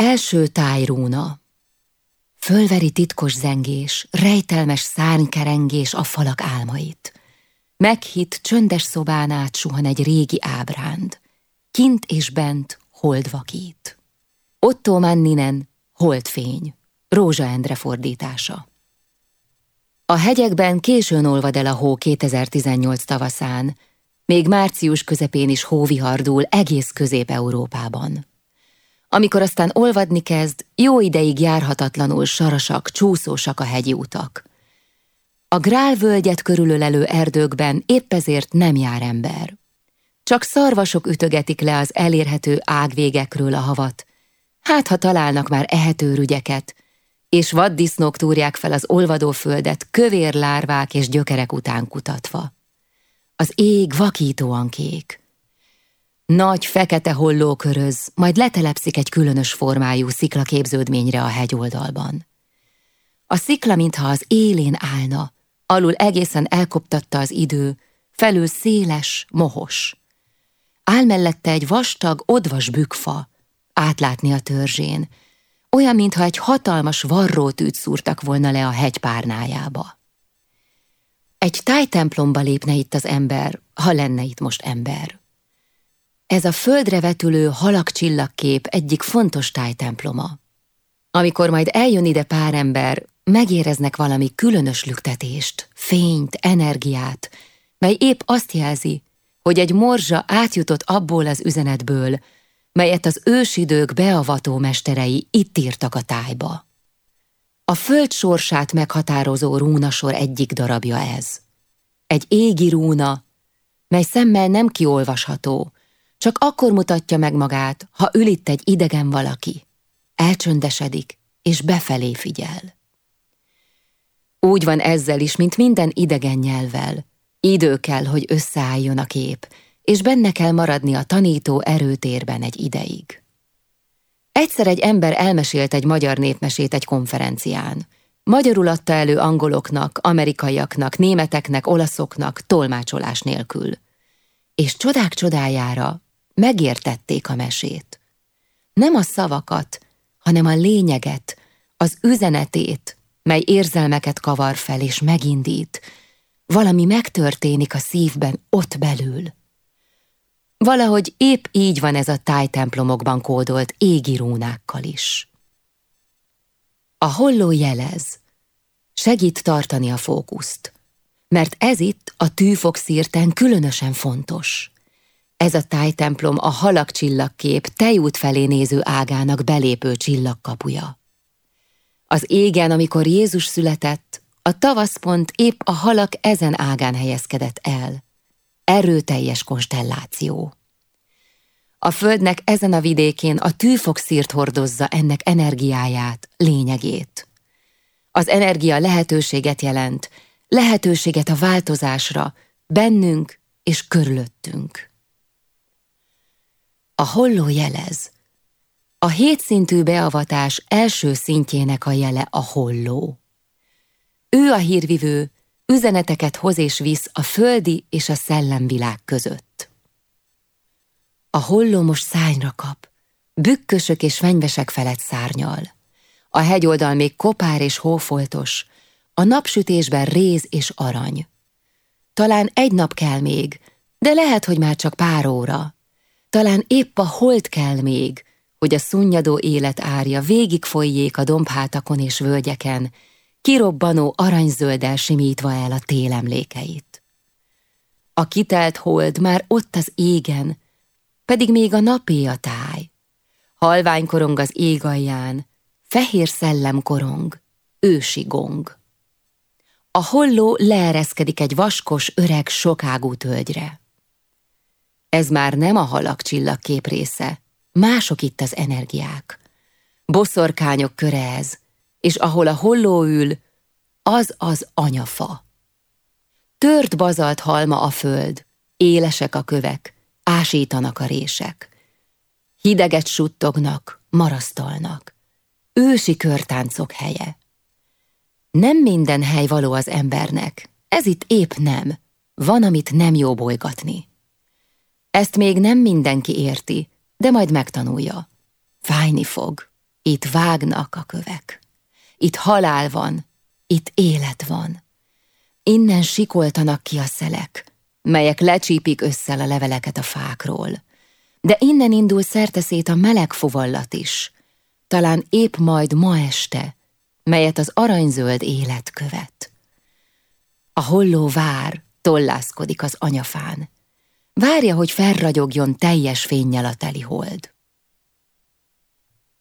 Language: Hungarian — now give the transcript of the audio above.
első tájrúna. Fölveri titkos zengés, rejtelmes szárnykerengés a falak álmait. Meghitt csöndes szobán át suhan egy régi ábránd. Kint és bent hold vakít. Otto Manninen, Holdfény, Rózsa Endre fordítása. A hegyekben későn olvad el a hó 2018 tavaszán, még március közepén is hóvihardul egész Közép-Európában. Amikor aztán olvadni kezd, jó ideig járhatatlanul sarasak, csúszósak a hegyi utak. A Grál völgyet körülölelő erdőkben épp ezért nem jár ember. Csak szarvasok ütögetik le az elérhető ágvégekről a havat, hát ha találnak már ehető rügyeket, és vaddisznók túrják fel az olvadó földet kövér lárvák és gyökerek után kutatva. Az ég vakítóan kék. Nagy fekete holló köröz, majd letelepszik egy különös formájú sziklaképződményre a hegyoldalban. A szikla, mintha az élén állna, alul egészen elkoptatta az idő, felül széles, mohos. Áll mellette egy vastag, odvas bükfa, átlátni a törzsén, olyan, mintha egy hatalmas varrótűt szúrtak volna le a hegy párnájába. Egy tájtemplomba lépne itt az ember, ha lenne itt most ember. Ez a földre vetülő halakcsillagkép egyik fontos tájtemploma. Amikor majd eljön ide pár ember, megéreznek valami különös lüktetést, fényt, energiát, mely épp azt jelzi, hogy egy morzsa átjutott abból az üzenetből, melyet az ősidők beavató mesterei itt írtak a tájba. A föld sorsát meghatározó rúnasor egyik darabja ez. Egy égi rúna, mely szemmel nem kiolvasható, csak akkor mutatja meg magát, ha ül itt egy idegen valaki. Elcsöndesedik, és befelé figyel. Úgy van ezzel is, mint minden idegen nyelvvel. Idő kell, hogy összeálljon a kép, és benne kell maradni a tanító erőtérben egy ideig. Egyszer egy ember elmesélt egy magyar népmesét egy konferencián. Magyarul adta elő angoloknak, amerikaiaknak, németeknek, olaszoknak, tolmácsolás nélkül. És csodák csodájára megértették a mesét. Nem a szavakat, hanem a lényeget, az üzenetét, mely érzelmeket kavar fel és megindít. Valami megtörténik a szívben ott belül. Valahogy épp így van ez a tájtemplomokban kódolt égi rúnákkal is. A holló jelez, segít tartani a fókuszt, mert ez itt a tűfokszírten különösen fontos. Ez a tájtemplom a halak csillagkép tejút felé néző ágának belépő csillagkapuja. Az égen, amikor Jézus született, a tavaszpont épp a halak ezen ágán helyezkedett el. Erőteljes konstelláció. A földnek ezen a vidékén a tűfokszírt hordozza ennek energiáját, lényegét. Az energia lehetőséget jelent, lehetőséget a változásra, bennünk és körülöttünk. A holló jelez. A hétszintű beavatás első szintjének a jele a holló. Ő a hírvivő, üzeneteket hoz és visz a földi és a szellemvilág között. A holló most szányra kap, bükkösök és fenyvesek felett szárnyal. A hegyoldal még kopár és hófoltos, a napsütésben réz és arany. Talán egy nap kell még, de lehet, hogy már csak pár óra. Talán épp a hold kell még, hogy a szunnyadó élet árja végig folyjék a dombhátakon és völgyeken, kirobbanó aranyzölddel simítva el a télemlékeit. A kitelt hold már ott az égen, pedig még a napé a táj. Halvány korong az ég alján, fehér szellem korong, ősi gong. A holló leereszkedik egy vaskos, öreg, sokágú tölgyre. Ez már nem a halak csillagkép része, mások itt az energiák. Boszorkányok köre ez, és ahol a holló ül, az az anyafa. Tört bazalt halma a föld, élesek a kövek, ásítanak a rések. Hideget suttognak, marasztalnak. Ősi körtáncok helye. Nem minden hely való az embernek, ez itt épp nem. Van, amit nem jó bolygatni. Ezt még nem mindenki érti, de majd megtanulja. Fájni fog. Itt vágnak a kövek. Itt halál van, itt élet van. Innen sikoltanak ki a szelek, melyek lecsípik össze a leveleket a fákról. De innen indul szerteszét a meleg fuvallat is, talán épp majd ma este, melyet az aranyzöld élet követ. A holló vár tollászkodik az anyafán. Várja, hogy felragyogjon teljes fényjel a teli hold.